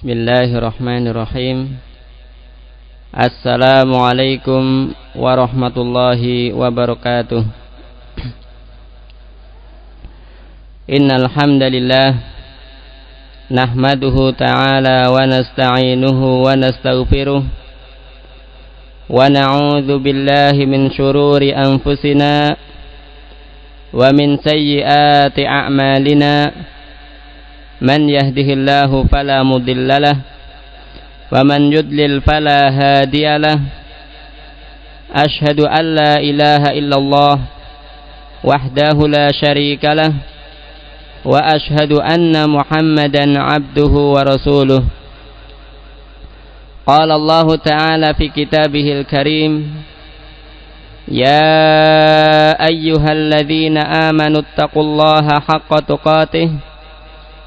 Bismillahirrahmanirrahim Assalamualaikum warahmatullahi wabarakatuh Innal alhamdulillah. nahmaduhu ta'ala wa nasta'inuhu wa nastaghfiruh wa na'udzu billahi min shururi anfusina wa min sayyiati a'malina من يهده الله فلا مضل له ومن يضلل فلا هادي له. أشهد أن لا إله إلا الله وحده لا شريك له وأشهد أن محمدا عبده ورسوله. قال الله تعالى في كتابه الكريم يا أيها الذين آمنوا اتقوا الله حق تقاته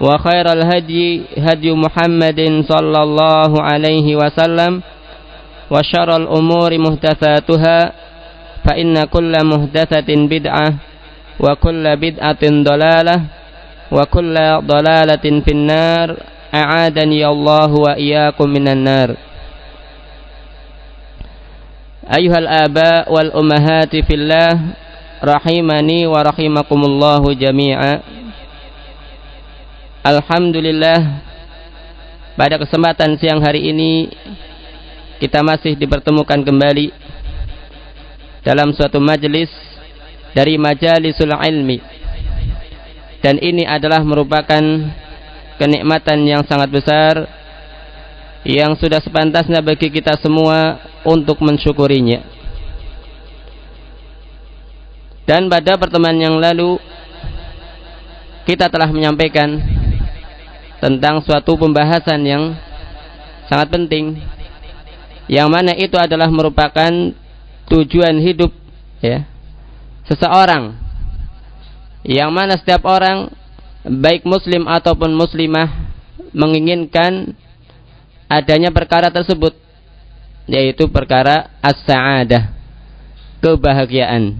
وخير الهدي هدي محمد صلى الله عليه وسلم وشر الأمور محدثاتها فإن كل محدثة بدعة وكل بدعة ضلالة وكل ضلالة في النار أعادني الله وإياكم من النار. أيها الآباء والأمهات في الله رحمني ورحمكم الله جميعا. Alhamdulillah. Pada kesempatan siang hari ini kita masih dipertemukan kembali dalam suatu majelis dari majalisul ilmi. Dan ini adalah merupakan kenikmatan yang sangat besar yang sudah sepantasnya bagi kita semua untuk mensyukurinya. Dan pada pertemuan yang lalu kita telah menyampaikan tentang suatu pembahasan yang sangat penting. Yang mana itu adalah merupakan tujuan hidup ya seseorang. Yang mana setiap orang baik muslim ataupun muslimah menginginkan adanya perkara tersebut yaitu perkara as-sa'adah kebahagiaan.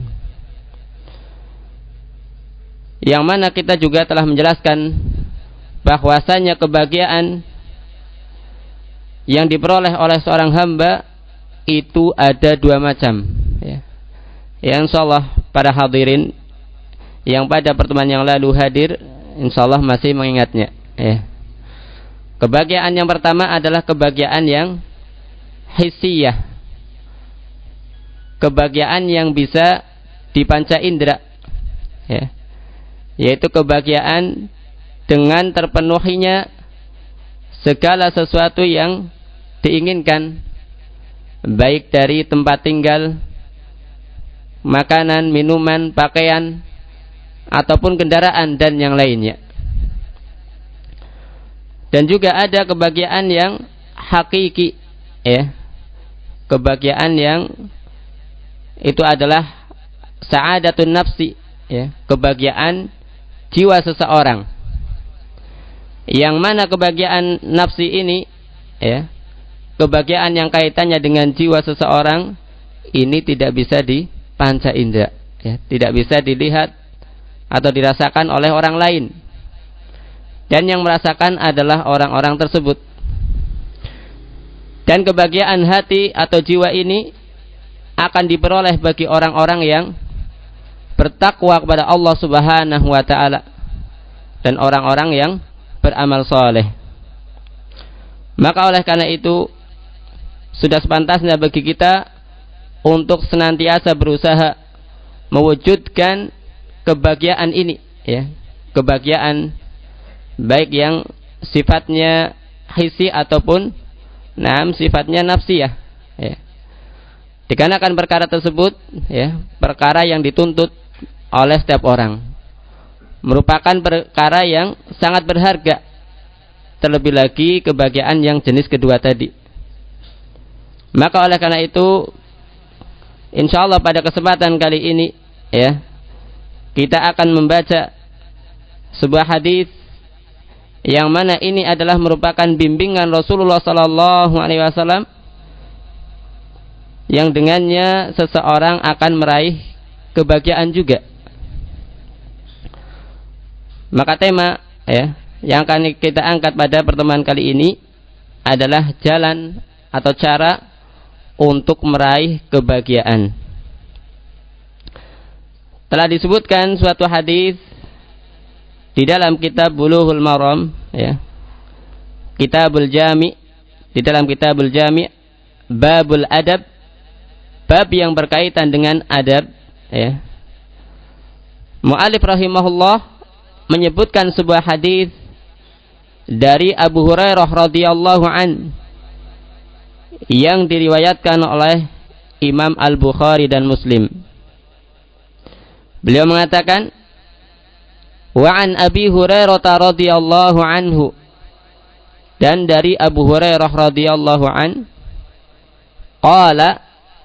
Yang mana kita juga telah menjelaskan bahwasanya kebahagiaan yang diperoleh oleh seorang hamba itu ada dua macam ya. yang insyaallah para hadirin yang pada pertemuan yang lalu hadir insyaallah masih mengingatnya ya. kebahagiaan yang pertama adalah kebahagiaan yang hissiyah kebahagiaan yang bisa dipanca indera ya. yaitu kebahagiaan dengan terpenuhinya segala sesuatu yang diinginkan baik dari tempat tinggal makanan, minuman, pakaian ataupun kendaraan dan yang lainnya. Dan juga ada kebahagiaan yang hakiki ya. Kebahagiaan yang itu adalah sa'adatun nafsi ya. Kebahagiaan jiwa seseorang yang mana kebahagiaan nafsi ini ya kebahagiaan yang kaitannya dengan jiwa seseorang ini tidak bisa dipanca indera ya. Tidak bisa dilihat atau dirasakan oleh orang lain. Dan yang merasakan adalah orang-orang tersebut. Dan kebahagiaan hati atau jiwa ini akan diperoleh bagi orang-orang yang bertakwa kepada Allah Subhanahu wa taala dan orang-orang yang beramal soleh. Maka oleh karena itu sudah sepantasnya bagi kita untuk senantiasa berusaha mewujudkan kebahagiaan ini ya. Kebahagiaan baik yang sifatnya hisi ataupun nam sifatnya nafsiyah ya. Dikarenakan perkara tersebut ya perkara yang dituntut oleh setiap orang merupakan perkara yang sangat berharga terlebih lagi kebahagiaan yang jenis kedua tadi maka oleh karena itu insya Allah pada kesempatan kali ini ya kita akan membaca sebuah hadis yang mana ini adalah merupakan bimbingan Rasulullah Sallallahu Alaihi Wasallam yang dengannya seseorang akan meraih kebahagiaan juga. Maka tema ya yang akan kita angkat pada pertemuan kali ini adalah jalan atau cara untuk meraih kebahagiaan. Telah disebutkan suatu hadis di dalam kitab Bulughul Maram ya. Kitabul Jami di dalam Kitabul Jami babul adab bab yang berkaitan dengan adab ya. Mu'alif rahimahullah menyebutkan sebuah hadis dari Abu Hurairah radhiyallahu an yang diriwayatkan oleh Imam Al-Bukhari dan Muslim. Beliau mengatakan, "Wa an Abi Hurairah radhiyallahu anhu" dan dari Abu Hurairah radhiyallahu an qala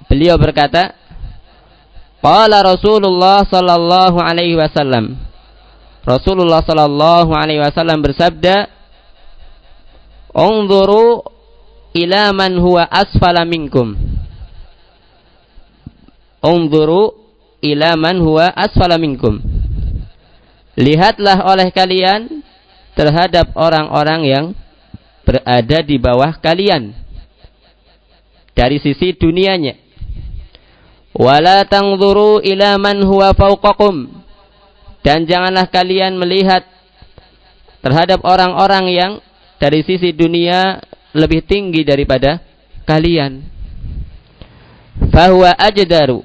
beliau berkata qala Rasulullah sallallahu alaihi wasallam Rasulullah sallallahu alaihi wasallam bersabda Unzuru ila man huwa asfala minkum. Unzuru ila man huwa asfala minkum. Lihatlah oleh kalian terhadap orang-orang yang berada di bawah kalian dari sisi dunianya. Wala tangzuru ila man huwa fawqakum. Dan janganlah kalian melihat terhadap orang-orang yang dari sisi dunia lebih tinggi daripada kalian. Fahuwa ajdaru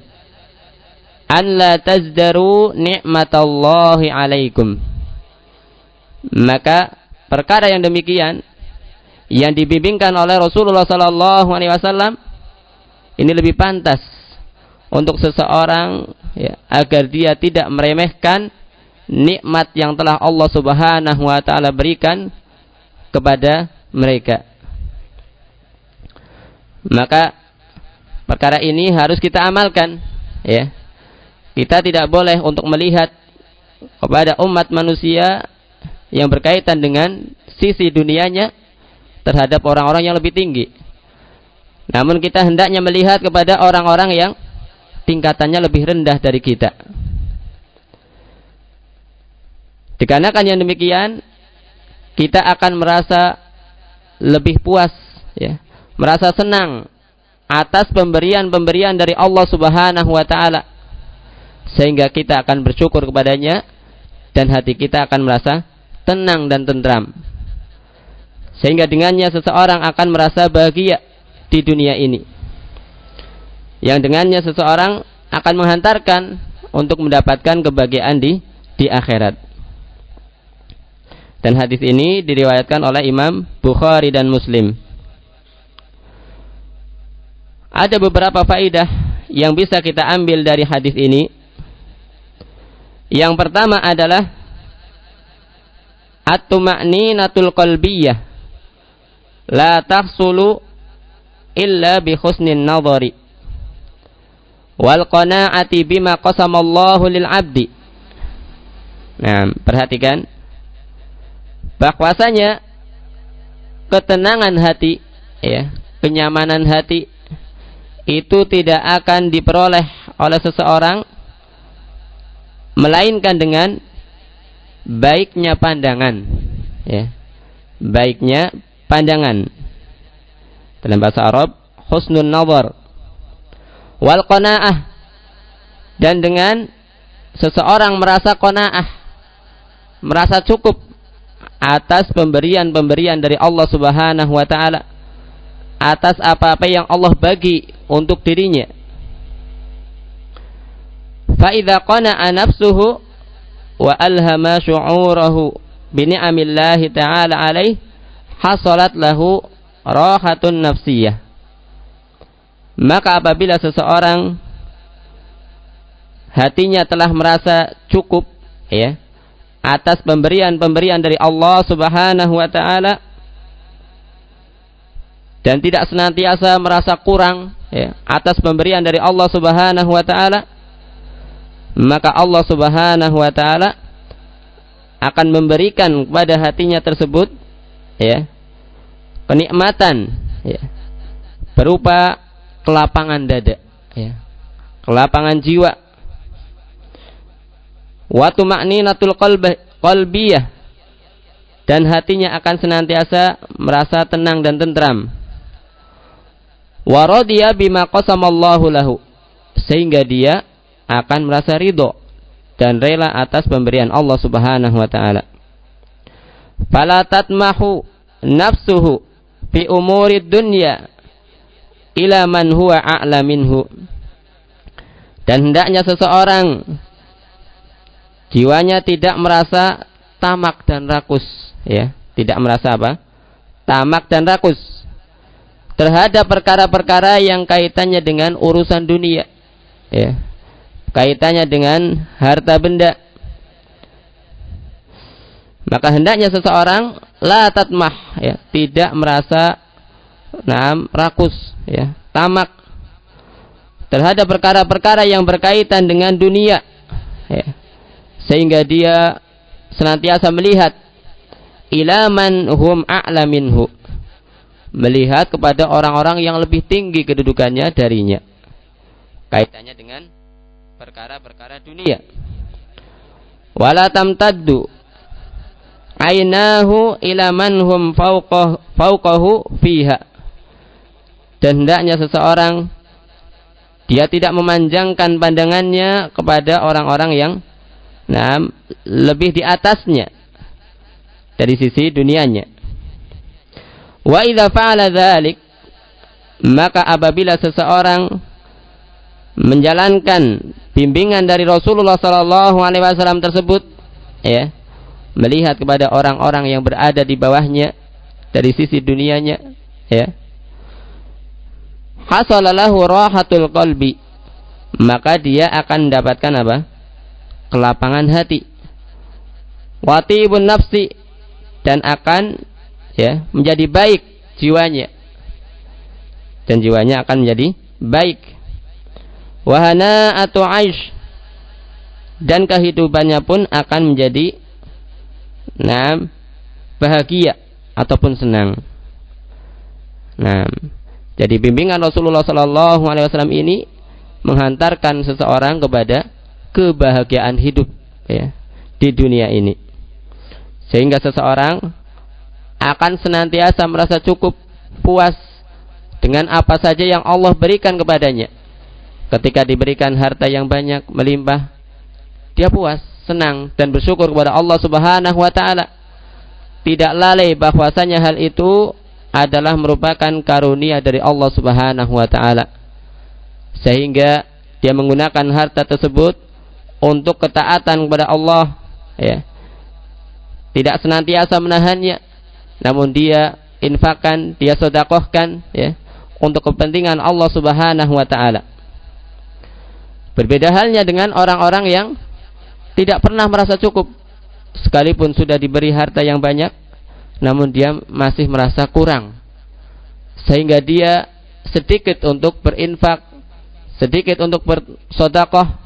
an la tazdaru ni'matallahi alaikum. Maka perkara yang demikian yang dibimbingkan oleh Rasulullah sallallahu alaihi wasallam ini lebih pantas untuk seseorang ya, agar dia tidak meremehkan nikmat yang telah Allah Subhanahu wa taala berikan kepada mereka. Maka perkara ini harus kita amalkan, ya. Kita tidak boleh untuk melihat kepada umat manusia yang berkaitan dengan sisi dunianya terhadap orang-orang yang lebih tinggi. Namun kita hendaknya melihat kepada orang-orang yang tingkatannya lebih rendah dari kita. Dikarenakan yang demikian, kita akan merasa lebih puas ya. Merasa senang atas pemberian-pemberian dari Allah Subhanahu wa taala. Sehingga kita akan bersyukur kepadanya dan hati kita akan merasa tenang dan tentram sehingga dengannya seseorang akan merasa bahagia di dunia ini. Yang dengannya seseorang akan menghantarkan untuk mendapatkan kebahagiaan di di akhirat dan hadis ini diriwayatkan oleh Imam Bukhari dan Muslim ada beberapa faidah yang bisa kita ambil dari hadis ini. Yang pertama adalah at-tuma'ninatul qalbiyah la tahsulu illa bi husnin nadhari wal qana'ati bima qasamallahu lil 'abdi. Nah, perhatikan bahwasanya ketenangan hati ya, kenyamanan hati itu tidak akan diperoleh oleh seseorang melainkan dengan baiknya pandangan ya baiknya pandangan. Dalam bahasa Arab husnul nazar wal qanaah. Dan dengan seseorang merasa qanaah merasa cukup atas pemberian-pemberian dari Allah Subhanahu wa taala atas apa-apa yang Allah bagi untuk dirinya. Fa'idha qana'a nafsuhu wa alhama syu'urahu bini'amillahi ta'ala alaih hasalat lahu rahatun nafsiyah. Maka apabila seseorang hatinya telah merasa cukup ya atas pemberian-pemberian dari Allah Subhanahu wa taala dan tidak senantiasa merasa kurang ya, atas pemberian dari Allah Subhanahu wa taala maka Allah Subhanahu wa taala akan memberikan kepada hatinya tersebut ya kenikmatan ya berupa kelapangan dada ya kelapangan jiwa watu makninatul qalbiyah dan hatinya akan senantiasa merasa tenang dan tentram Waradiya bima qasamallahu lahu. Sehingga dia akan merasa ridho dan rela atas pemberian Allah Subhanahu wa taala. Fala tatmahu nafsuhu fi umuri dunya ila man huwa a'la minhu. Dan hendaknya seseorang jiwanya tidak merasa tamak dan rakus, ya, tidak merasa apa? Tamak dan rakus. Terhadap perkara-perkara yang kaitannya dengan urusan dunia ya. Kaitannya dengan harta benda. Maka hendaknya seseorang la tatmah ya tidak merasa nam rakus ya tamak. Terhadap perkara-perkara yang berkaitan dengan dunia ya sehingga dia senantiasa melihat ilaman hum a'la minhu melihat kepada orang-orang yang lebih tinggi kedudukannya darinya. Kaitannya dengan perkara-perkara dunia. Wala tamtaddu ainahu ila man hum fauqahu fiha. Dan hendaknya seseorang dia tidak memanjangkan pandangannya kepada orang-orang yang nah, lebih di atasnya dari sisi dunianya. Wa idza fa'ala dzalik maka apabila seseorang menjalankan bimbingan dari Rasulullah sallallahu alaihi wasallam tersebut ya melihat kepada orang-orang yang berada di bawahnya dari sisi dunianya ya hasalalahu rahatul qalbi maka dia akan mendapatkan apa kelapangan hati. Watibun nafsi dan akan ya menjadi baik jiwanya. Dan jiwanya akan menjadi baik. Wahana atau aish dan kehidupannya pun akan menjadi nah bahagia ataupun senang. Nah jadi bimbingan Rasulullah Sallallahu Alaihi Wasallam ini menghantarkan seseorang kepada kebahagiaan hidup ya di dunia ini sehingga seseorang akan senantiasa merasa cukup puas dengan apa saja yang Allah berikan kepadanya. Ketika diberikan harta yang banyak melimpah, dia puas, senang dan bersyukur kepada Allah Subhanahu wa taala. Tidak lalai bahwasanya hal itu adalah merupakan karunia dari Allah Subhanahu wa taala. Sehingga dia menggunakan harta tersebut untuk ketaatan kepada Allah ya. Tidak senantiasa menahannya namun dia infakkan, dia sodakohkan ya untuk kepentingan Allah Subhanahu wa taala. Berbeda halnya dengan orang-orang yang tidak pernah merasa cukup sekalipun sudah diberi harta yang banyak namun dia masih merasa kurang sehingga dia sedikit untuk berinfak sedikit untuk bersodakoh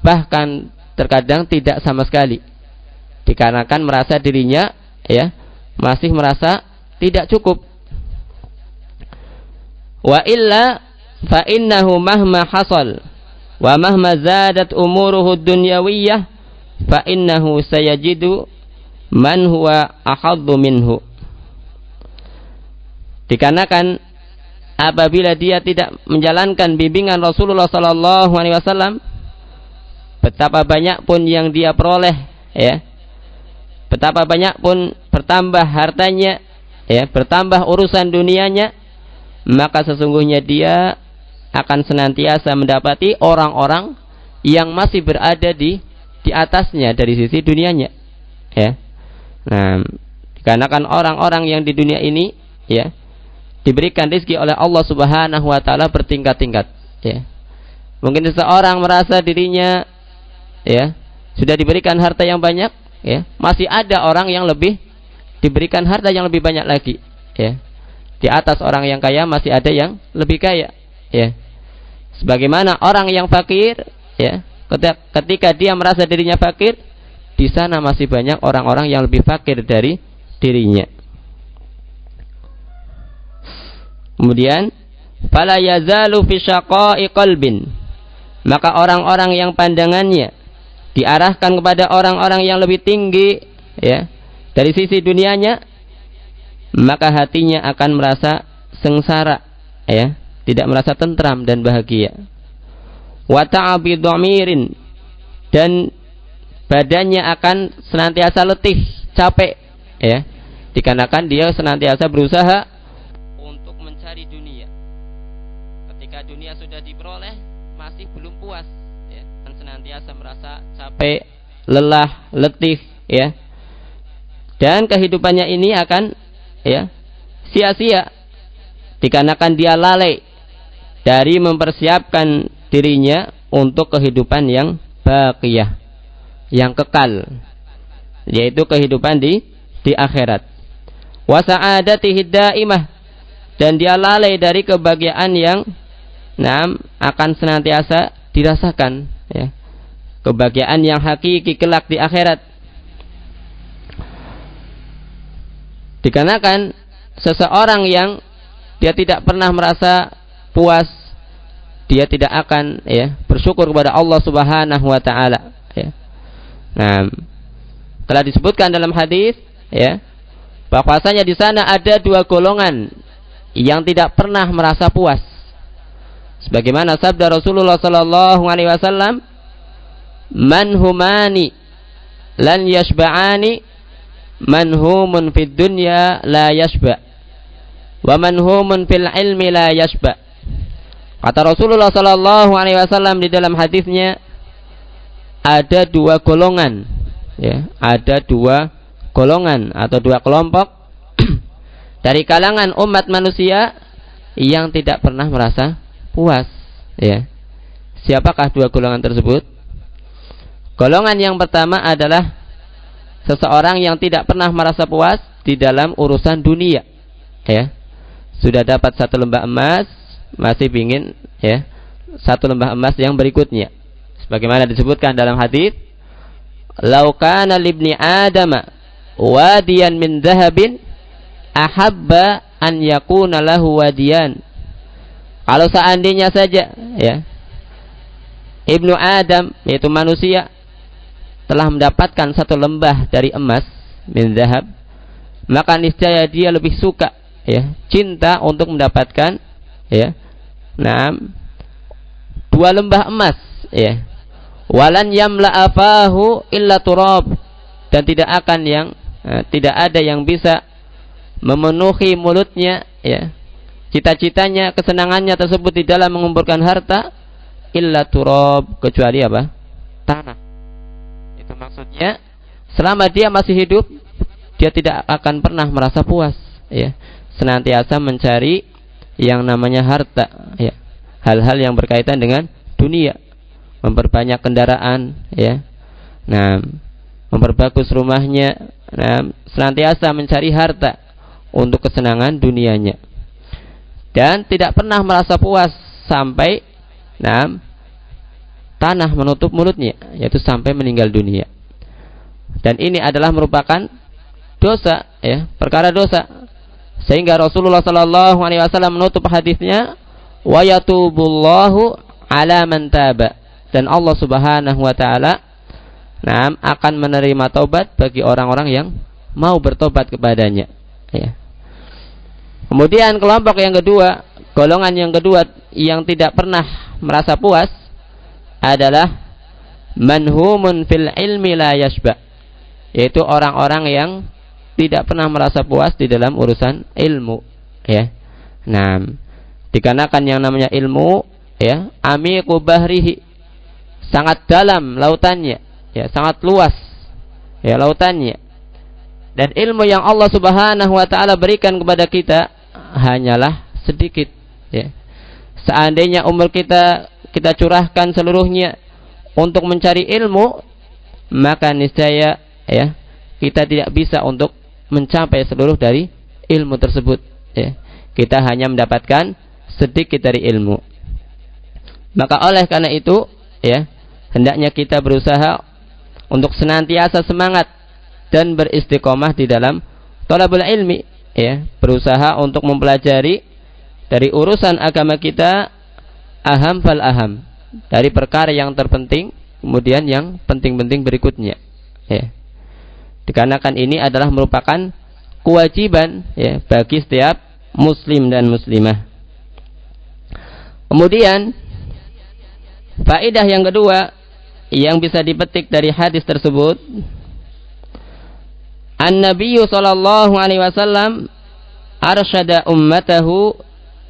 bahkan terkadang tidak sama sekali dikarenakan merasa dirinya ya masih merasa tidak cukup. Wa illa fa innahu mahma hasal wa mahma zadat umuruhu dunyawiyah fa innahu sayajidu man huwa ahaddu minhu. Dikarenakan apabila dia tidak menjalankan bimbingan Rasulullah sallallahu alaihi wasallam betapa banyak pun yang dia peroleh ya. Betapa banyak pun bertambah hartanya, ya, bertambah urusan dunianya, maka sesungguhnya dia akan senantiasa mendapati orang-orang yang masih berada di di atasnya dari sisi dunianya ya. Nah dikarenakan orang-orang yang di dunia ini ya diberikan rezeki oleh Allah Subhanahu wa taala bertingkat-tingkat ya. Mungkin seseorang merasa dirinya ya. Sudah diberikan harta yang banyak ya. Masih ada orang yang lebih diberikan harta yang lebih banyak lagi ya. Di atas orang yang kaya masih ada yang lebih kaya ya. Sebagaimana orang yang fakir ya ketika dia merasa dirinya fakir di sana masih banyak orang-orang yang lebih fakir dari dirinya. Kemudian fala yazalu fi syaqa'i maka orang-orang yang pandangannya diarahkan kepada orang-orang yang lebih tinggi ya. Dari sisi dunianya maka hatinya akan merasa sengsara ya. Tidak merasa tentram dan bahagia. Wa ta'abi dan badannya akan senantiasa letih capek ya. Dikarenakan dia senantiasa berusaha capek lelah letih ya. Dan kehidupannya ini akan ya sia-sia. Dikarenakan dia lalai dari mempersiapkan dirinya untuk kehidupan yang baqiyah yang kekal yaitu kehidupan di di akhirat. Wa sa'adatihi daimah. Dan dia lalai dari kebahagiaan yang nam akan senantiasa dirasakan kebahagiaan yang hakiki kelak di akhirat Dikarenakan seseorang yang dia tidak pernah merasa puas, dia tidak akan ya bersyukur kepada Allah Subhanahu wa taala ya. Nah, telah disebutkan dalam hadis ya bahwasanya di sana ada dua golongan yang tidak pernah merasa puas. Sebagaimana sabda Rasulullah sallallahu alaihi wasallam, "Man humani lan yashba'ani manhumun fid dunya la yasba wa manhumun fil ilmi la yasba kata Rasulullah sallallahu alaihi wasallam di dalam hadisnya ada dua golongan ya ada dua golongan atau dua kelompok. Dari kalangan umat manusia yang tidak pernah merasa puas ya. Siapakah dua golongan tersebut golongan yang pertama adalah seseorang yang tidak pernah merasa puas di dalam urusan dunia ya. Sudah dapat satu lembah emas masih ingin ya satu lembah emas yang berikutnya. Sebagaimana disebutkan dalam hadis laukana libni adama wadiyan min dhahabin ahabba an yakuna lahu wadiyan. Kalau seandainya saja ya Ibnu Adam yaitu manusia telah mendapatkan satu lembah dari emas min zahab maka niscaya dia lebih suka ya cinta untuk mendapatkan ya nah dua lembah emas ya. Walan yamla afahu illa turab dan tidak akan yang eh, tidak ada yang bisa memenuhi mulutnya ya. Cita-citanya kesenangannya tersebut di dalam mengumpulkan harta illa turab kecuali apa? Tanah maksudnya selama dia masih hidup dia tidak akan pernah merasa puas ya. Senantiasa mencari yang namanya harta ya. Hal-hal yang berkaitan dengan dunia. Memperbanyak kendaraan ya. Nah, memperbagus rumahnya, nah, senantiasa mencari harta untuk kesenangan dunianya. Dan tidak pernah merasa puas sampai nah tanah menutup mulutnya yaitu sampai meninggal dunia. Dan ini adalah merupakan dosa ya, perkara dosa. Sehingga Rasulullah sallallahu alaihi wasallam menutup hadisnya wa yatubullahu ala man taba dan Allah Subhanahu wa taala nah, akan menerima taubat bagi orang-orang yang mau bertobat kepadanya ya. Kemudian kelompok yang kedua, golongan yang kedua yang tidak pernah merasa puas adalah manhumun fil ilmi la yashba yaitu orang-orang yang tidak pernah merasa puas di dalam urusan ilmu ya nah Dikarenakan yang namanya ilmu ya, amiku bahrihi sangat dalam lautannya, ya, sangat luas ya lautannya. Dan ilmu yang Allah Subhanahu wa taala berikan kepada kita hanyalah sedikit, ya. Seandainya umur kita kita curahkan seluruhnya untuk mencari ilmu, maka niscaya ya kita tidak bisa untuk mencapai seluruh dari ilmu tersebut. Ya. Kita hanya mendapatkan sedikit dari ilmu. Maka oleh karena itu, ya, hendaknya kita berusaha untuk senantiasa semangat dan beristiqomah di dalam tolabul ilmi, ya, berusaha untuk mempelajari dari urusan agama kita aham fal aham. Dari perkara yang terpenting kemudian yang penting-penting berikutnya. Ya. Dikarenakan ini adalah merupakan kewajiban ya bagi setiap muslim dan muslimah. Kemudian faedah yang kedua yang bisa dipetik dari hadis tersebut An-Nabi sallallahu alaihi wasallam arsyada ummatahu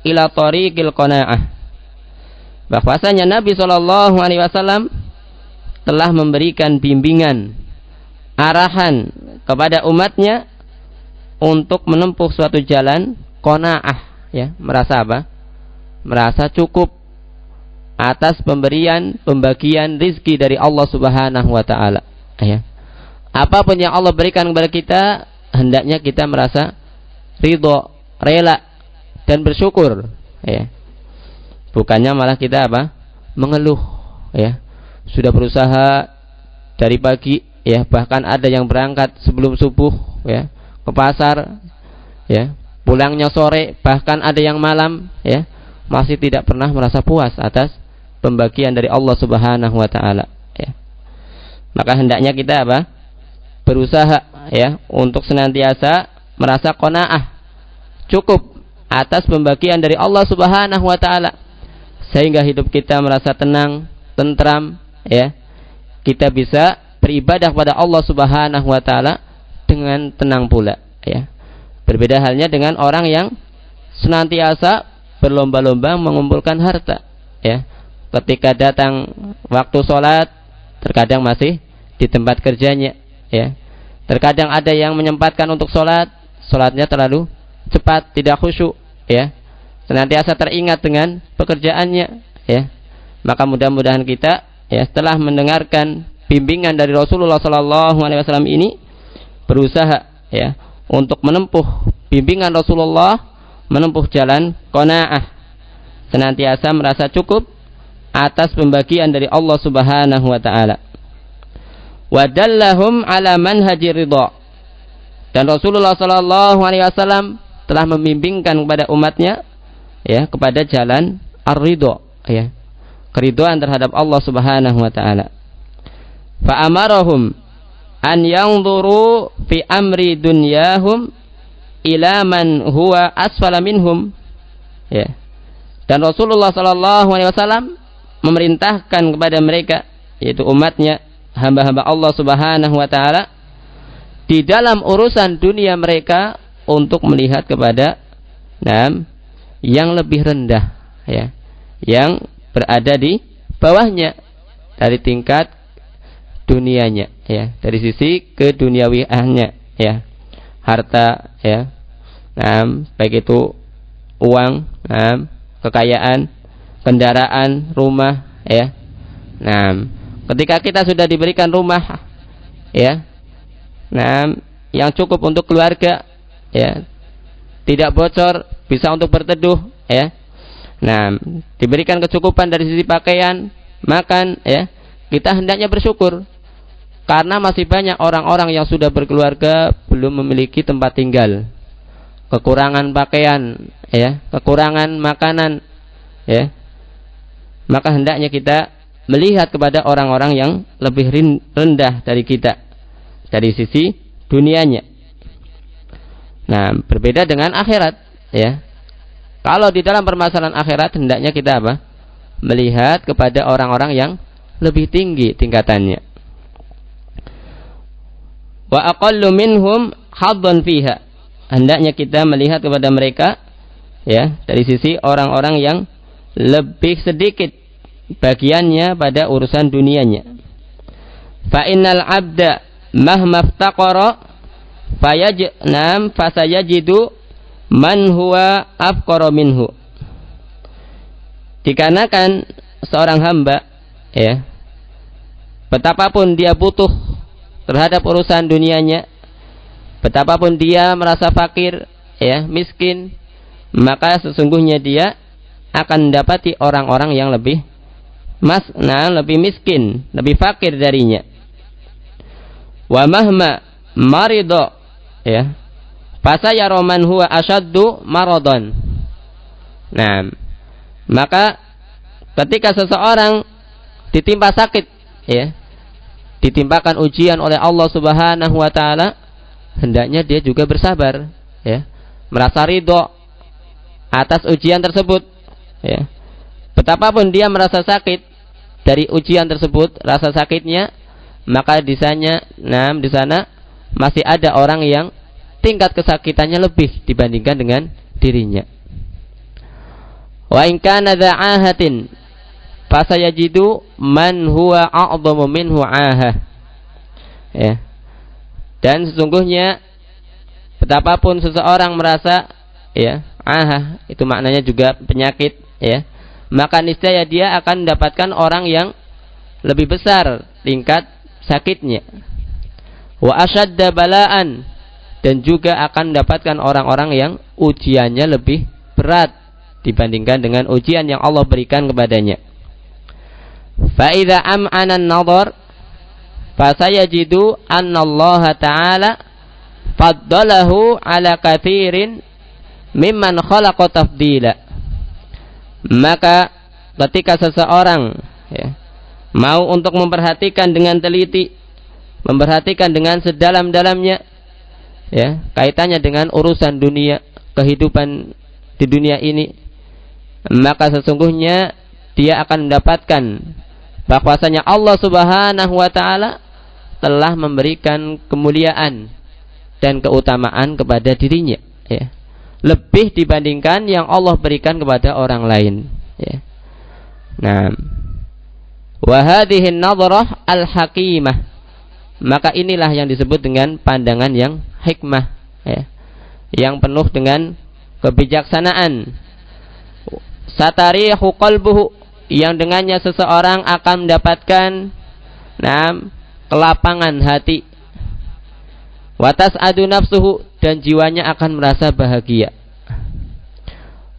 ila tariqil qanaah. Bahwasanya Nabi sallallahu alaihi wasallam telah memberikan bimbingan arahan kepada umatnya untuk menempuh suatu jalan qanaah ya, merasa apa? Merasa cukup atas pemberian pembagian rizki dari Allah Subhanahu wa taala ya apa pun yang Allah berikan kepada kita hendaknya kita merasa ridho rela dan bersyukur ya bukannya malah kita apa? Mengeluh ya. Sudah berusaha dari pagi ya. Bahkan ada yang berangkat sebelum subuh ya. Ke pasar ya. Pulangnya sore bahkan ada yang malam ya. Masih tidak pernah merasa puas atas pembagian dari Allah Subhanahu wa taala ya. Maka hendaknya kita apa? Berusaha ya untuk senantiasa merasa qanaah cukup atas pembagian dari Allah Subhanahu wa taala sehingga hidup kita merasa tenang, tentram ya. Kita bisa beribadah kepada Allah Subhanahu wa taala dengan tenang pula ya. Berbeda halnya dengan orang yang senantiasa berlomba-lomba mengumpulkan harta ya. Ketika datang waktu sholat terkadang masih di tempat kerjanya ya terkadang ada yang menyempatkan untuk sholat sholatnya terlalu cepat tidak khusyuk ya senantiasa teringat dengan pekerjaannya ya maka mudah-mudahan kita ya setelah mendengarkan bimbingan dari Rasulullah Sallallahu Alaihi Wasallam ini berusaha ya untuk menempuh bimbingan Rasulullah menempuh jalan konaah senantiasa merasa cukup atas pembagian dari Allah Subhanahu wa taala wadallahum ala manhaji ridha. Dan Rasulullah sallallahu alaihi wasallam telah membimbingkan kepada umatnya ya kepada jalan ar-ridha ya. Keridhaan terhadap Allah Subhanahu wa taala. Fa amarahum an yanzuru fi amri dunyahum ila man huwa asfala minhum ya. Dan Rasulullah sallallahu alaihi wasallam memerintahkan kepada mereka yaitu umatnya hamba-hamba Allah Subhanahu wa taala di dalam urusan dunia mereka untuk melihat kepada nah, yang lebih rendah ya yang berada di bawahnya dari tingkat dunianya ya dari sisi keduniawiannya ya harta ya nah, baik itu uang nah, kekayaan kendaraan rumah ya nah Ketika kita sudah diberikan rumah ya. Nah, yang cukup untuk keluarga ya. Tidak bocor, bisa untuk berteduh ya. Nah, diberikan kecukupan dari sisi pakaian, makan ya. Kita hendaknya bersyukur karena masih banyak orang-orang yang sudah berkeluarga belum memiliki tempat tinggal. Kekurangan pakaian ya, kekurangan makanan ya. Maka hendaknya kita melihat kepada orang-orang yang lebih rendah dari kita dari sisi dunianya. Nah, berbeda dengan akhirat, ya. Kalau di dalam permasalahan akhirat hendaknya kita apa? Melihat kepada orang-orang yang lebih tinggi tingkatannya. Wa aqallu minhum haddan fiha. Hendaknya kita melihat kepada mereka ya dari sisi orang-orang yang lebih sedikit bagiannya pada urusan dunianya fa innal abda mahma iftaqara fayajnam fasayajidu man huwa afqara minhu. Dikarenakan seorang hamba ya betapapun dia butuh terhadap urusan dunianya betapapun dia merasa fakir ya miskin maka sesungguhnya dia akan mendapati orang-orang yang lebih mas nah lebih miskin lebih fakir darinya. Wa mahma marido ya fasayara man huwa asyaddu maradon. Nah maka ketika seseorang ditimpa sakit ya ditimpakan ujian oleh Allah Subhanahu wa taala hendaknya dia juga bersabar ya merasa ridho atas ujian tersebut ya. Betapapun dia merasa sakit dari ujian tersebut rasa sakitnya maka di sana nah di sana masih ada orang yang tingkat kesakitannya lebih dibandingkan dengan dirinya. Wa in kana da'ahatin fasayajidu man huwa a'dhamu minhu aha ya. Dan sesungguhnya betapapun seseorang merasa ya aha itu maknanya juga penyakit ya maka niscaya dia akan mendapatkan orang yang lebih besar tingkat sakitnya. Wa asyadda balaan dan juga akan mendapatkan orang-orang yang ujiannya lebih berat dibandingkan dengan ujian yang Allah berikan kepadanya Fa'idha am'ana an-nadhar fasayajidu anna Allah Ta'ala faddalahu ala kathirin mimman khalaqa tafdila. Maka ketika seseorang ya, mau untuk memperhatikan dengan teliti, memperhatikan dengan sedalam-dalamnya ya, kaitannya dengan urusan dunia, kehidupan di dunia ini, maka sesungguhnya dia akan mendapatkan bahwasanya Allah Subhanahu wa taala telah memberikan kemuliaan dan keutamaan kepada dirinya ya. Lebih dibandingkan yang Allah berikan kepada orang lain ya. Nah, wa hadhihi al-hakimah. Maka inilah yang disebut dengan pandangan yang hikmah ya. Yang penuh dengan kebijaksanaan. Satarihu qalbuhu yang dengannya seseorang akan mendapatkan nah, kelapangan hati watas adu nafsuhu dan jiwanya akan merasa bahagia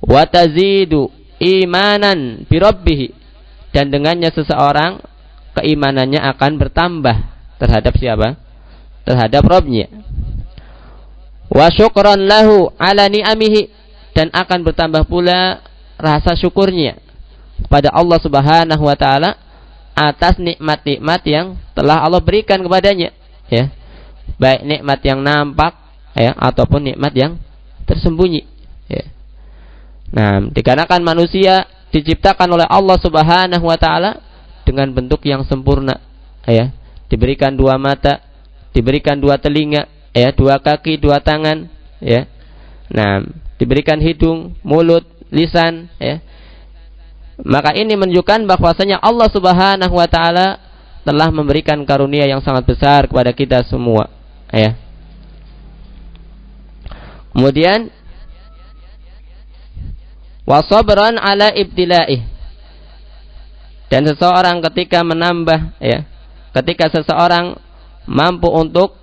watazidu imanan birabbihi dan dengannya seseorang keimanannya akan bertambah terhadap siapa? terhadap Robnya. Wa syukran lahu ala ni'amihi. Dan akan bertambah pula rasa syukurnya kepada Allah Subhanahu wa taala atas nikmat-nikmat yang telah Allah berikan kepadanya. Ya. Baik nikmat yang nampak ya ataupun nikmat yang tersembunyi. Ya. Nah dikarenakan manusia diciptakan oleh Allah Subhanahu wa taala dengan bentuk yang sempurna ya diberikan dua mata diberikan dua telinga ya dua kaki dua tangan ya nah diberikan hidung mulut lisan ya maka ini menunjukkan bahwasanya Allah Subhanahu wa taala telah memberikan karunia yang sangat besar kepada kita semua. Ya. Kemudian wasabran ala ibtila'ih. Dan seseorang ketika menambah ya, ketika seseorang mampu untuk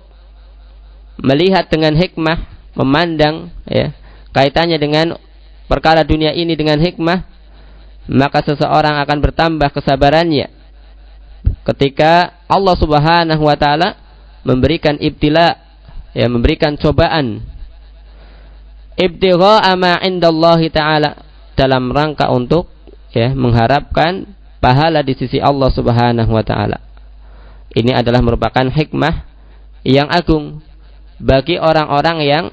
melihat dengan hikmah, memandang ya, kaitannya dengan perkara dunia ini dengan hikmah, maka seseorang akan bertambah kesabarannya ketika Allah Subhanahu wa taala memberikan ibtila ya memberikan cobaan ibtigha ma indallahi taala dalam rangka untuk ya mengharapkan pahala di sisi Allah Subhanahu wa taala. Ini adalah merupakan hikmah yang agung bagi orang-orang yang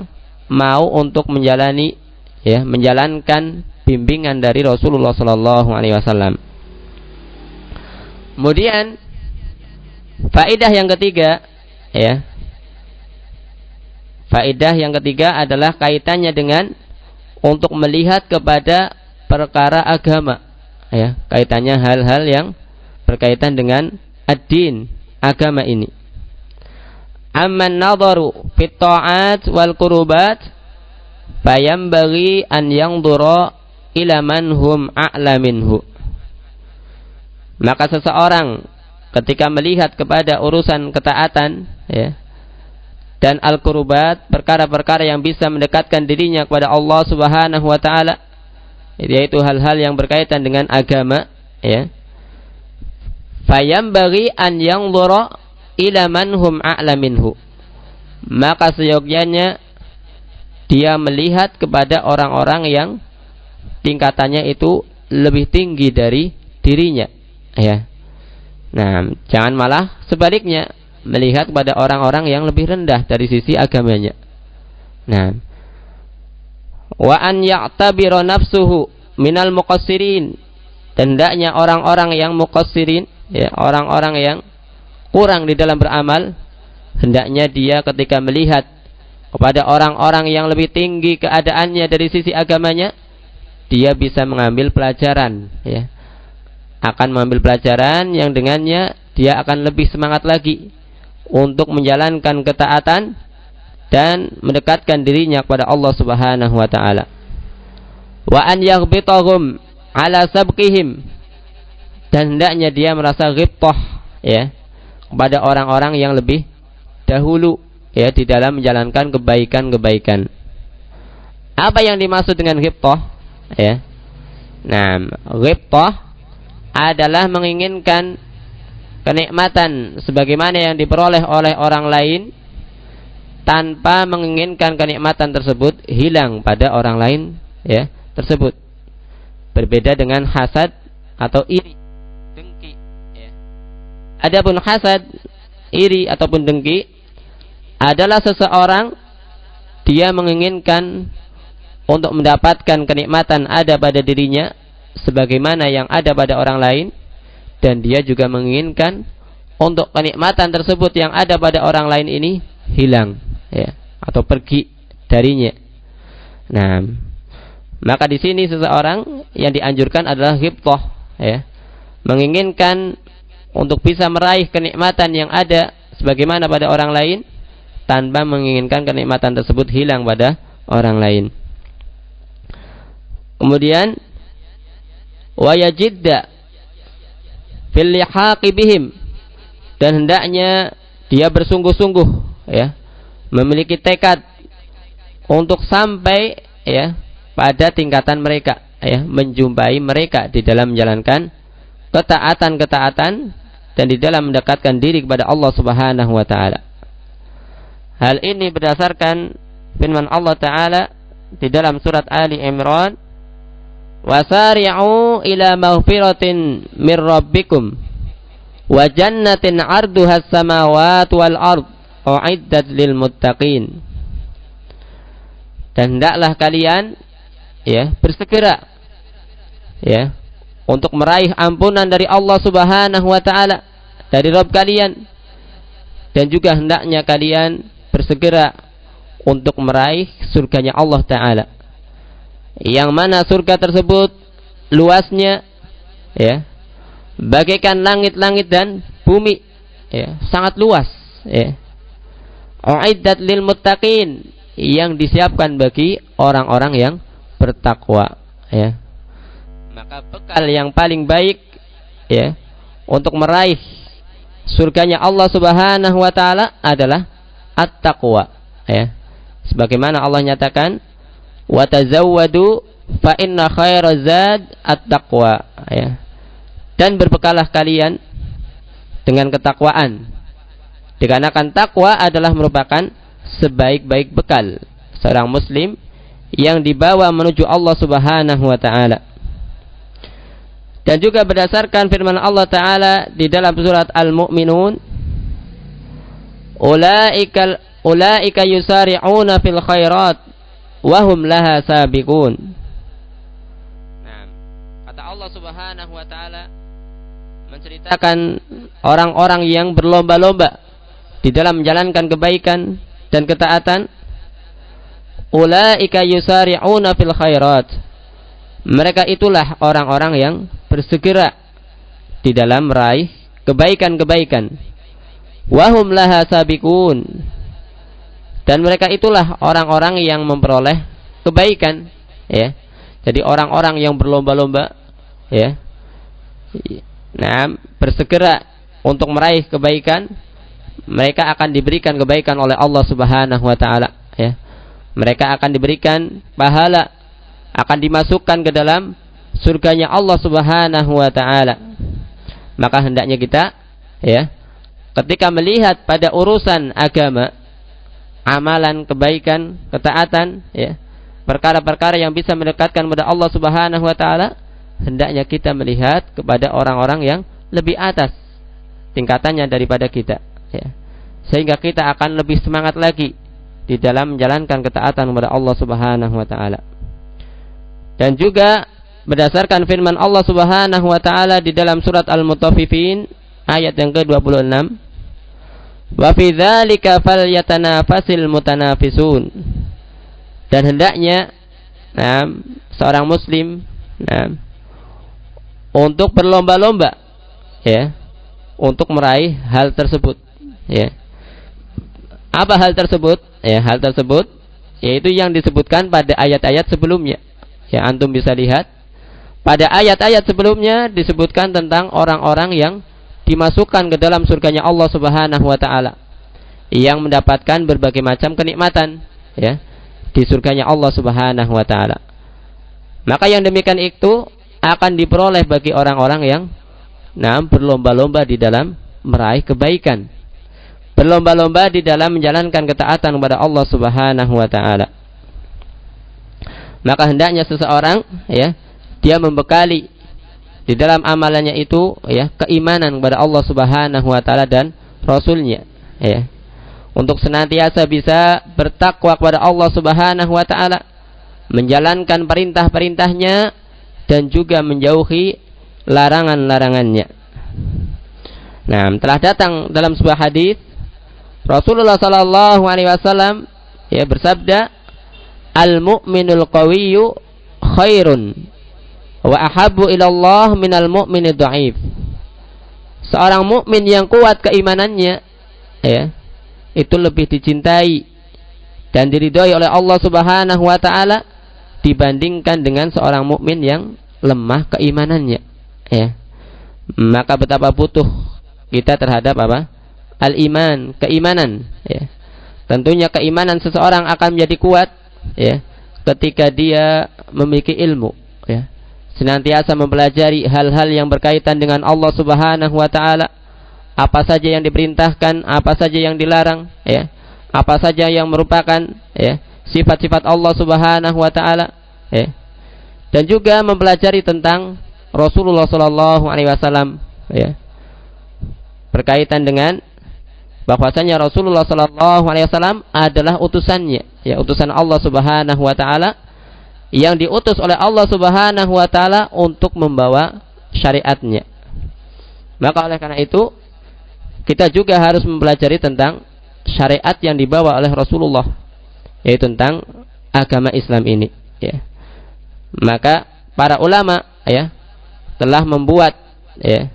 mau untuk menjalani ya menjalankan bimbingan dari Rasulullah Sallallahu Alaihi Wasallam. Kemudian faedah yang ketiga, ya, faedah yang ketiga adalah kaitannya dengan untuk melihat kepada perkara agama ya. Kaitannya hal-hal yang berkaitan dengan ad-din agama ini. Amman nadaru fit ta'at wal qurubat bagi an yanzura ila man hum a'la minhu. Maka seseorang ketika melihat kepada urusan ketaatan ya dan al-qurubat perkara-perkara yang bisa mendekatkan dirinya kepada Allah Subhanahu wa taala yaitu hal-hal yang berkaitan dengan agama ya bagi an yanzura ila man hum a'la minhu maka seyogyanya dia melihat kepada orang-orang yang tingkatannya itu lebih tinggi dari dirinya ya Nah, jangan malah sebaliknya melihat pada orang-orang yang lebih rendah dari sisi agamanya. Nah, wa an ya'tabira nafsuhu minal muqassirin. Hendaknya orang-orang yang muqassirin, ya, orang-orang yang kurang di dalam beramal, hendaknya dia ketika melihat kepada orang-orang yang lebih tinggi keadaannya dari sisi agamanya, dia bisa mengambil pelajaran, ya akan mengambil pelajaran yang dengannya dia akan lebih semangat lagi untuk menjalankan ketaatan dan mendekatkan dirinya kepada Allah Subhanahu wa taala. Wa an yaghbitahum ala sabqihim dan hendaknya dia merasa ghibtah ya kepada orang-orang yang lebih dahulu ya di dalam menjalankan kebaikan-kebaikan. Apa yang dimaksud dengan ghibtah? Ya. Nah, ghibtah adalah menginginkan kenikmatan sebagaimana yang diperoleh oleh orang lain tanpa menginginkan kenikmatan tersebut hilang pada orang lain ya tersebut berbeda dengan hasad atau iri. Adapun hasad iri ataupun dengki adalah seseorang dia menginginkan untuk mendapatkan kenikmatan ada pada dirinya sebagaimana yang ada pada orang lain dan dia juga menginginkan untuk kenikmatan tersebut yang ada pada orang lain ini hilang ya atau pergi darinya. Nah, maka di sini seseorang yang dianjurkan adalah ghibthah ya. Menginginkan untuk bisa meraih kenikmatan yang ada sebagaimana pada orang lain tanpa menginginkan kenikmatan tersebut hilang pada orang lain. Kemudian wa yajidda fil bihim dan hendaknya dia bersungguh-sungguh ya memiliki tekad untuk sampai ya pada tingkatan mereka ya menjumpai mereka di dalam menjalankan ketaatan-ketaatan dan di dalam mendekatkan diri kepada Allah Subhanahu wa taala. Hal ini berdasarkan firman Allah taala di dalam surat Ali Imran wasari'u ila maghfiratin min rabbikum wa jannatin 'arduha as-samawati wal ard uiddat lil muttaqin dan hendaklah kalian ya bersegera ya untuk meraih ampunan dari Allah Subhanahu wa taala dari Rabb kalian. Dan juga hendaknya kalian bersegera untuk meraih surganya Allah taala. Yang mana surga tersebut luasnya ya bagaikan langit-langit dan bumi ya sangat luas ya. Uiddat lil muttaqin yang disiapkan bagi orang-orang yang bertakwa ya maka bekal yang paling baik ya untuk meraih surganya Allah Subhanahu wa taala adalah at-taqwa ya sebagaimana Allah nyatakan wa tazawwadu fa inna khairazad at-taqwa ya. Dan berbekalah kalian dengan ketakwaan. Dikarenakan takwa adalah merupakan sebaik-baik bekal seorang muslim yang dibawa menuju Allah Subhanahu wa taala. Dan juga berdasarkan firman Allah taala di dalam surat Al-Mu'minun, "Ulaika ulaika yusari'una fil khairat wahum laha sabiqun. Nah, kata Allah Subhanahu wa taala menceritakan orang-orang yang berlomba-lomba di dalam menjalankan kebaikan dan ketaatan ulaika yusari'una fil khairat. Mereka itulah orang-orang yang bersegera di dalam meraih kebaikan-kebaikan. Wahum laha sabiqun. Dan mereka itulah orang-orang yang memperoleh kebaikan, ya. Jadi orang-orang yang berlomba-lomba, ya. Nah, bersegera untuk meraih kebaikan, mereka akan diberikan kebaikan oleh Allah Subhanahu wa taala, ya. Mereka akan diberikan pahala, akan dimasukkan ke dalam surganya Allah Subhanahu wa taala. Maka hendaknya kita ya, ketika melihat pada urusan agama, amalan kebaikan, ketaatan, ya, perkara-perkara yang bisa mendekatkan kepada Allah Subhanahu wa taala, hendaknya kita melihat kepada orang-orang yang lebih atas tingkatannya daripada kita ya. Sehingga kita akan lebih semangat lagi di dalam menjalankan ketaatan kepada Allah Subhanahu wa taala. Dan juga berdasarkan firman Allah Subhanahu wa taala di dalam surat Al-Mutaffifin ayat yang ke-26. Wa fi dzalika falyatanafasil mutanafisun. Dan hendaknya nah, seorang muslim nah, untuk berlomba-lomba ya untuk meraih hal tersebut ya. Apa hal tersebut? Ya hal tersebut yaitu yang disebutkan pada ayat-ayat sebelumnya. Ya antum bisa lihat pada ayat-ayat sebelumnya disebutkan tentang orang-orang yang dimasukkan ke dalam surganya Allah Subhanahu wa taala yang mendapatkan berbagai macam kenikmatan ya di surganya Allah Subhanahu wa taala. Maka yang demikian itu akan diperoleh bagi orang-orang yang nah berlomba-lomba di dalam meraih kebaikan. Berlomba-lomba di dalam menjalankan ketaatan kepada Allah Subhanahu wa taala. Maka hendaknya seseorang ya dia membekali di dalam amalannya itu ya keimanan kepada Allah Subhanahu wa taala dan rasulnya ya. Untuk senantiasa bisa bertakwa kepada Allah Subhanahu wa taala, menjalankan perintah-perintahnya dan juga menjauhi larangan-larangannya. Nah, telah datang dalam sebuah hadis Rasulullah sallallahu alaihi wasallam ya bersabda Al-mu'minul qawiyyu khairun wa ahabbu ila Allah minal mu'minid dhaif. Seorang mukmin yang kuat keimanannya ya itu lebih dicintai dan diridhoi oleh Allah Subhanahu wa taala dibandingkan dengan seorang mukmin yang lemah keimanannya ya. Maka betapa butuh kita terhadap apa? Al iman keimanan ya. Tentunya keimanan seseorang akan menjadi kuat ya ketika dia memiliki ilmu senantiasa mempelajari hal-hal yang berkaitan dengan Allah Subhanahu wa taala. Apa saja yang diperintahkan apa saja yang dilarang ya. Apa saja yang merupakan ya sifat-sifat Allah Subhanahu wa taala ya. Dan juga mempelajari tentang Rasulullah Shallallahu Alaihi Wasallam ya. Berkaitan dengan bahwasanya Rasulullah Shallallahu Alaihi Wasallam adalah utusannya ya utusan Allah Subhanahu Wa Taala yang diutus oleh Allah Subhanahu Wa Taala untuk membawa syariatnya maka oleh karena itu kita juga harus mempelajari tentang syariat yang dibawa oleh Rasulullah yaitu tentang agama Islam ini ya maka para ulama ya telah membuat ya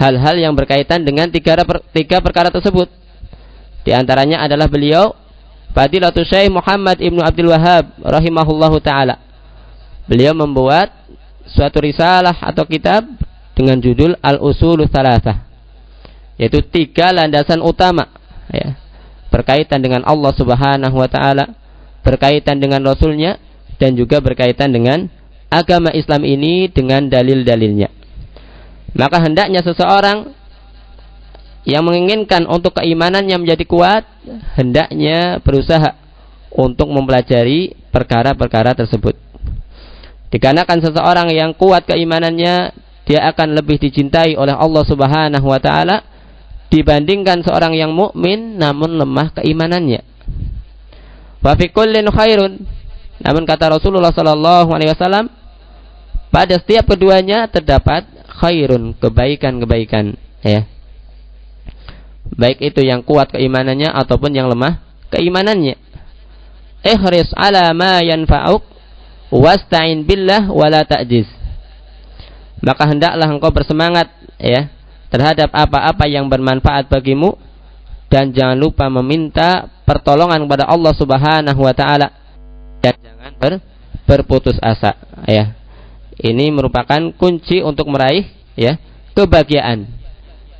hal-hal yang berkaitan dengan tiga, tiga perkara tersebut. Di antaranya adalah beliau Fadilatul Syekh Muhammad Ibnu Abdul Wahab rahimahullahu taala. Beliau membuat suatu risalah atau kitab dengan judul Al-Usul Salasah yaitu tiga landasan utama ya berkaitan dengan Allah Subhanahu wa taala, berkaitan dengan rasulnya dan juga berkaitan dengan agama Islam ini dengan dalil-dalilnya. Maka hendaknya seseorang yang menginginkan untuk keimanannya menjadi kuat, hendaknya berusaha untuk mempelajari perkara-perkara tersebut. Dikarenakan seseorang yang kuat keimanannya, dia akan lebih dicintai oleh Allah Subhanahu wa taala dibandingkan seorang yang mukmin namun lemah keimanannya. Wa fi khairun. Namun kata Rasulullah sallallahu alaihi wasallam, pada setiap keduanya terdapat khairun, kebaikan-kebaikan, ya. Baik itu yang kuat keimanannya ataupun yang lemah keimanannya. ihris ala ma yanfa'uk wasta'in billah wala ta'jiz. Maka hendaklah engkau bersemangat ya terhadap apa-apa yang bermanfaat bagimu dan jangan lupa meminta pertolongan kepada Allah Subhanahu wa taala. Dan jangan ber, berputus asa ya. Ini merupakan kunci untuk meraih ya kebahagiaan.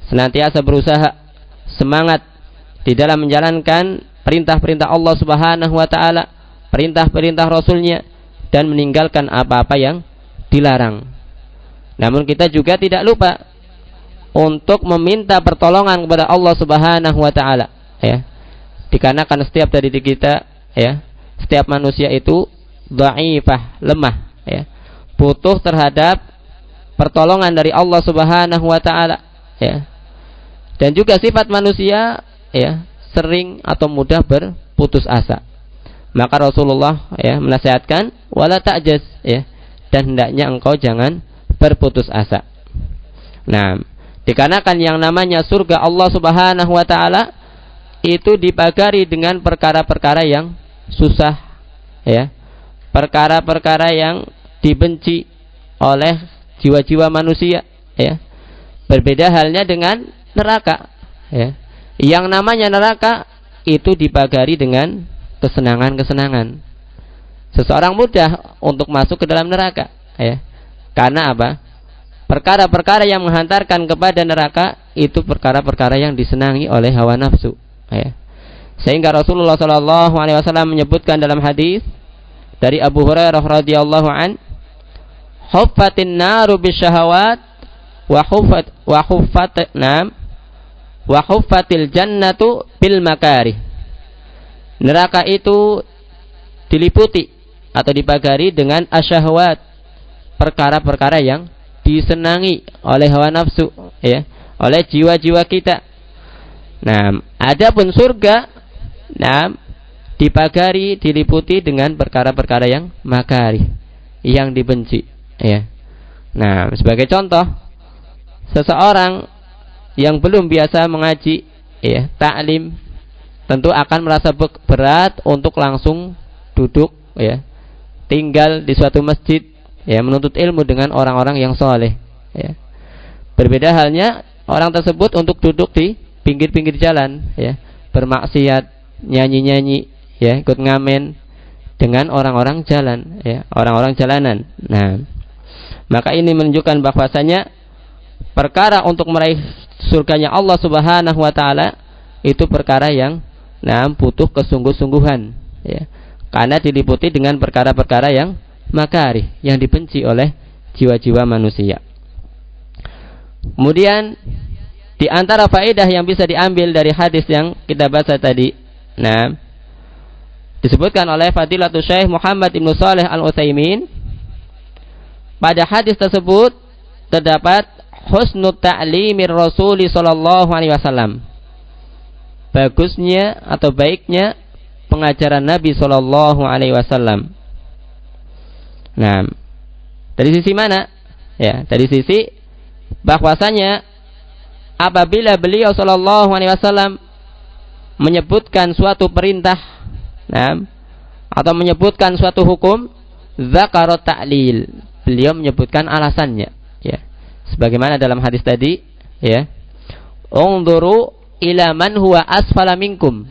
Senantiasa berusaha semangat di dalam menjalankan perintah-perintah Allah Subhanahu wa taala perintah-perintah rasulnya dan meninggalkan apa-apa yang dilarang. Namun kita juga tidak lupa untuk meminta pertolongan kepada Allah Subhanahu wa taala, ya. Dikarenakan setiap dari kita, ya, setiap manusia itu dhaifah, lemah, ya. Butuh terhadap pertolongan dari Allah Subhanahu wa taala, ya. Dan juga sifat manusia, ya, sering atau mudah berputus asa. Maka Rasulullah ya menasihatkan wala ta'jaz ya dan hendaknya engkau jangan berputus asa. Nah, dikarenakan yang namanya surga Allah Subhanahu wa taala itu dipagari dengan perkara-perkara yang susah ya. Perkara-perkara yang dibenci oleh jiwa-jiwa manusia ya. Berbeda halnya dengan neraka ya. Yang namanya neraka itu dipagari dengan kesenangan-kesenangan. Seseorang mudah untuk masuk ke dalam neraka, ya. Karena apa? Perkara-perkara yang menghantarkan kepada neraka itu perkara-perkara yang disenangi oleh hawa nafsu, ya. Sehingga Rasulullah wasallam menyebutkan dalam hadis dari Abu Hurairah radhiyallahu an, "Huffatin naru bisyahawat wa huffat wa huffat nam wa huffatil jannatu bil makarih." Neraka itu diliputi atau dipagari dengan asyahwat, perkara-perkara yang disenangi oleh hawa nafsu, ya, oleh jiwa-jiwa kita. Nah, adapun surga, nah, dipagari, diliputi dengan perkara-perkara yang makari, yang dibenci, ya. Nah, sebagai contoh, seseorang yang belum biasa mengaji, ya, taklim, tentu akan merasa berat untuk langsung duduk ya tinggal di suatu masjid ya menuntut ilmu dengan orang-orang yang soleh ya. Berbeda halnya orang tersebut untuk duduk di pinggir-pinggir jalan ya bermaksiat nyanyi-nyanyi ya ikut ngamen dengan orang-orang jalan ya orang-orang jalanan. Nah maka ini menunjukkan bahwasanya perkara untuk meraih surganya Allah Subhanahu wa taala itu perkara yang nah butuh kesungguh-sungguhan ya. Karena diliputi dengan perkara-perkara yang makari yang dibenci oleh jiwa-jiwa manusia. Kemudian di antara faedah yang bisa diambil dari hadis yang kita baca tadi nah disebutkan oleh Fadilatul Syekh Muhammad Ibnu Saleh Al Utsaimin pada hadis tersebut terdapat husnul ta'limir Rasul sallallahu alaihi wasallam bagusnya atau baiknya pengajaran Nabi Shallallahu Alaihi Wasallam. Nah, dari sisi mana? Ya, dari sisi bahwasanya apabila beliau Shallallahu Alaihi Wasallam menyebutkan suatu perintah, nah, atau menyebutkan suatu hukum, zakarot ta'lil. Beliau menyebutkan alasannya, ya. Sebagaimana dalam hadis tadi, ya. Ungduru ila man huwa asfala minkum.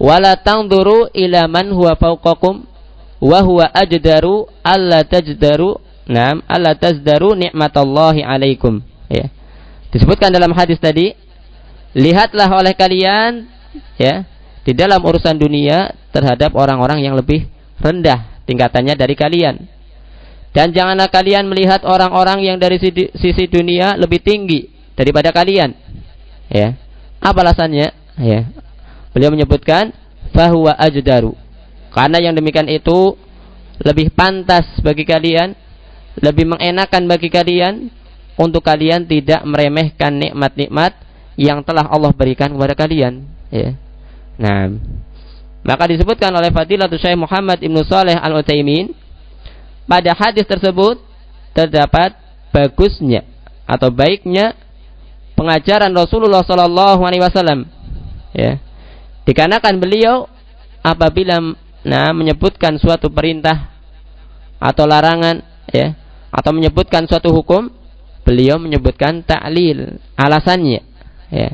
Wala tanzuru ila man huwa fawqakum. Wa huwa ajdaru alla tajdaru nam alla tazdaru nikmatallahi alaikum. Ya. Disebutkan dalam hadis tadi lihatlah oleh kalian ya di dalam urusan dunia terhadap orang-orang yang lebih rendah tingkatannya dari kalian dan janganlah kalian melihat orang-orang yang dari sisi dunia lebih tinggi daripada kalian ya apa alasannya? Ya. Beliau menyebutkan bahwa ajdaru. Karena yang demikian itu lebih pantas bagi kalian, lebih mengenakan bagi kalian untuk kalian tidak meremehkan nikmat-nikmat yang telah Allah berikan kepada kalian, ya. Nah, maka disebutkan oleh Fadilatul Syekh Muhammad Ibnu Saleh Al-Utsaimin pada hadis tersebut terdapat bagusnya atau baiknya pengajaran Rasulullah Sallallahu Alaihi Wasallam. Ya, dikarenakan beliau apabila nah menyebutkan suatu perintah atau larangan ya atau menyebutkan suatu hukum beliau menyebutkan ta'lil alasannya ya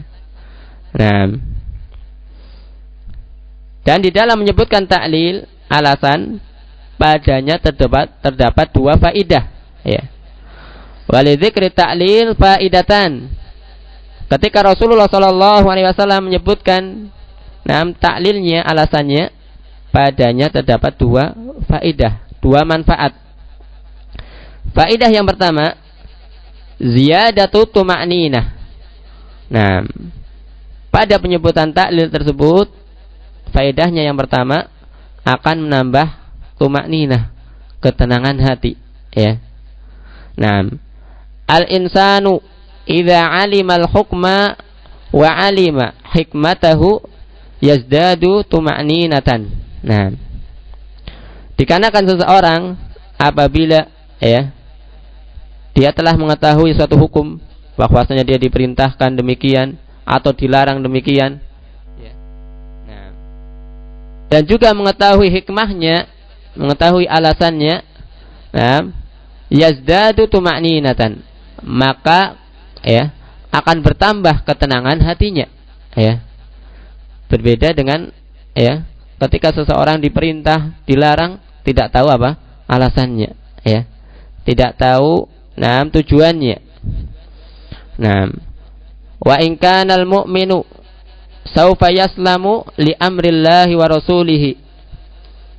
nah dan di dalam menyebutkan ta'lil alasan padanya terdapat terdapat dua faidah ya walidzikri ta'lil faidatan ketika Rasulullah Shallallahu alaihi wasallam menyebutkan nah taklilnya alasannya padanya terdapat dua faidah, dua manfaat. Faidah yang pertama, ziyadatu tuma'ninah. Nah, pada penyebutan taklil tersebut, faedahnya yang pertama akan menambah tuma'ninah, ketenangan hati, ya. Nah, al-insanu idza alima al-hukma wa alima hikmatahu yazdadu tuma'ninatan. Nah, dikarenakan seseorang apabila ya dia telah mengetahui suatu hukum bahwasanya dia diperintahkan demikian atau dilarang demikian ya. dan juga mengetahui hikmahnya mengetahui alasannya nah, yazdadu tuma'ninatan maka ya akan bertambah ketenangan hatinya ya berbeda dengan ya ketika seseorang diperintah, dilarang, tidak tahu apa alasannya, ya. Tidak tahu nah tujuannya. Nah, wa in kana al-mu'minu saufa yaslamu li amrillahi wa rasulihi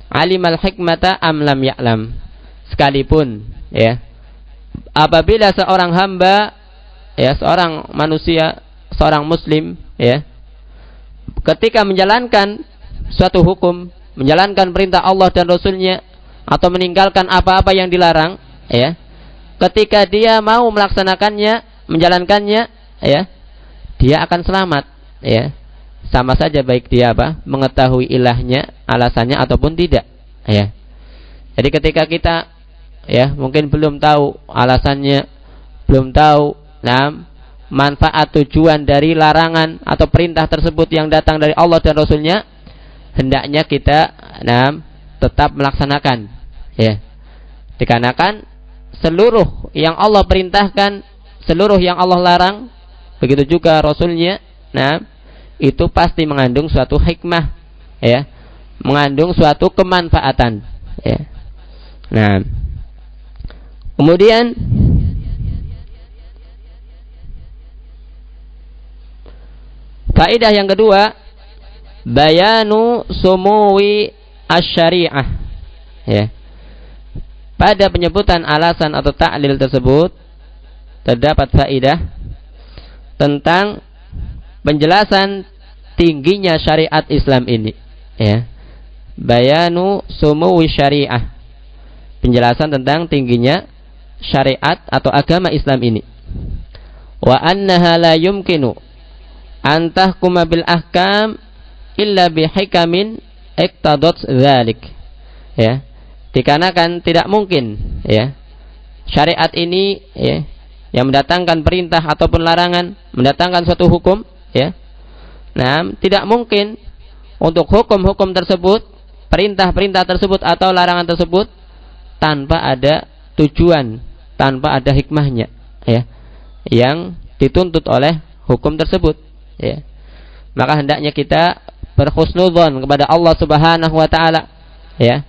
alimal hikmata am lam ya'lam sekalipun ya apabila seorang hamba ya seorang manusia seorang muslim ya ketika menjalankan suatu hukum, menjalankan perintah Allah dan Rasulnya atau meninggalkan apa-apa yang dilarang, ya. Ketika dia mau melaksanakannya, menjalankannya, ya, dia akan selamat, ya. Sama saja baik dia apa? Mengetahui ilahnya, alasannya ataupun tidak, ya. Jadi ketika kita ya, mungkin belum tahu alasannya, belum tahu nah manfaat tujuan dari larangan atau perintah tersebut yang datang dari Allah dan Rasulnya hendaknya kita nah, tetap melaksanakan ya dikarenakan seluruh yang Allah perintahkan seluruh yang Allah larang begitu juga rasulnya nah itu pasti mengandung suatu hikmah ya. Mengandung suatu kemanfaatan ya. Nah. Kemudian Faedah yang kedua bayanu sumuwi asyariah ya. Pada penyebutan alasan atau ta'lil tersebut terdapat faidah tentang penjelasan tingginya syariat Islam ini ya. Bayanu sumuwi syariah. Penjelasan tentang tingginya syariat atau agama Islam ini. Wa annaha la yumkinu antahkuma bil ahkam illa bihikamin iktadot zalik ya. Dikarenakan tidak mungkin ya syariat ini ya yang mendatangkan perintah ataupun larangan mendatangkan suatu hukum ya. Nah tidak mungkin untuk hukum-hukum tersebut perintah-perintah tersebut atau larangan tersebut tanpa ada tujuan tanpa ada hikmahnya ya yang dituntut oleh hukum tersebut ya. Maka hendaknya kita berhusnudzon kepada Allah Subhanahu wa taala ya.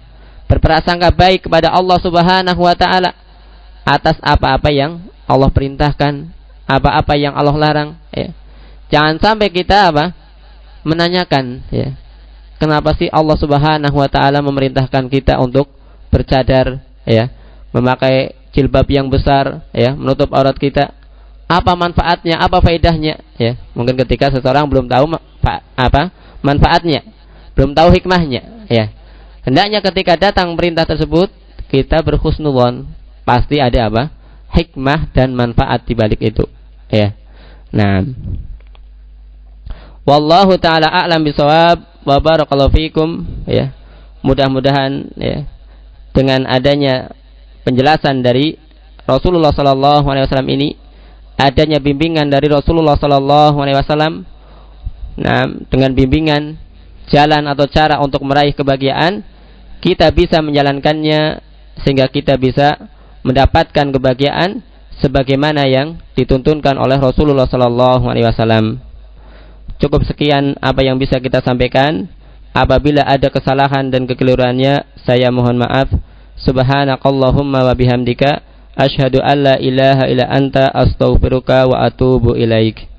Berprasangka baik kepada Allah Subhanahu wa taala atas apa-apa yang Allah perintahkan apa-apa yang Allah larang ya jangan sampai kita apa? Menanyakan ya. Kenapa sih Allah Subhanahu wa taala memerintahkan kita untuk bercadar ya? Memakai jilbab yang besar ya menutup aurat kita. Apa manfaatnya? Apa faedahnya? Ya mungkin ketika seseorang belum tahu apa? Manfaatnya, belum tahu hikmahnya, ya. Hendaknya ketika datang perintah tersebut kita berhusnudzon, pasti ada apa? Hikmah dan manfaat di balik itu, ya. Nah, wallahu taala a'lam bisawab wa barakallahu fikum, ya. Mudah-mudahan ya dengan adanya penjelasan dari Rasulullah sallallahu alaihi wasallam ini adanya bimbingan dari Rasulullah sallallahu alaihi wasallam nah, dengan bimbingan jalan atau cara untuk meraih kebahagiaan, kita bisa menjalankannya sehingga kita bisa mendapatkan kebahagiaan sebagaimana yang dituntunkan oleh Rasulullah sallallahu alaihi wasallam. Cukup sekian apa yang bisa kita sampaikan. Apabila ada kesalahan dan kekeliruannya, saya mohon maaf. Subhanakallahumma wa bihamdika asyhadu an la ilaha illa anta astaghfiruka wa atubu ilaik.